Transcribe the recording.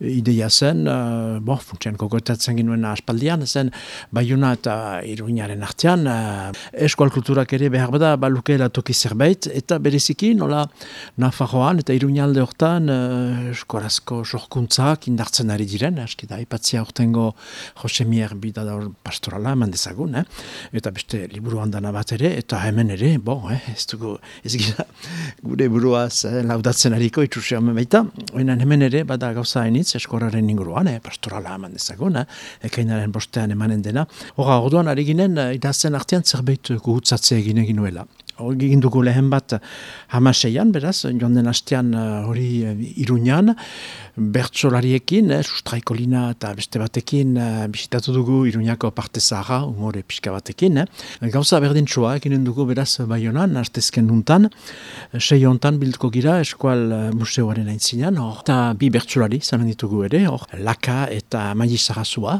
ideia zen, uh, bo, funtsian kogotatzen ginuen aspaldian, zen Bayona eta Iruñaren artean, uh, eskual kulturak ere behar bada balukeela toki zerbait, eta bereziki nola Nafarroan eta Iruñalde hortan uh, eskuarazko sorkuntzak indartzen ari diren, eski da, ipatzia hortengo Jose Mier bidador pastorala eman dezagun, eh? eta beste liburu handana bat ere, eta hemen ere, bo, eh, ez dugu, ez gira, gure buruaz eh, laudatzen ariko itxusio baita, hemen ere, bada gauza hainitz, eskoraren inguruan, eh, pastorala eman dezagun, eh, ekainaren bostean emanen dena. Hora, orduan, ari ginen, eh, idazten artean zerbait gugutzatzea egin egin nuela. Egin dugu lehen bat hamaseian, beraz, joan den hastean eh, hori uh, iruñan, bertsolariekin, eh, sustraiko lina eta beste batekin uh, bisitatu dugu iruñako parte zaharra, umore pixka batekin. Eh. Gauza berdin txoa, eginen dugu beraz baionan, hastezken nuntan, sei hontan bilduko gira eskual museoaren aintzinean, eta bi bertsolari zanen ditugu ere, hor, laka eta maizarrazua,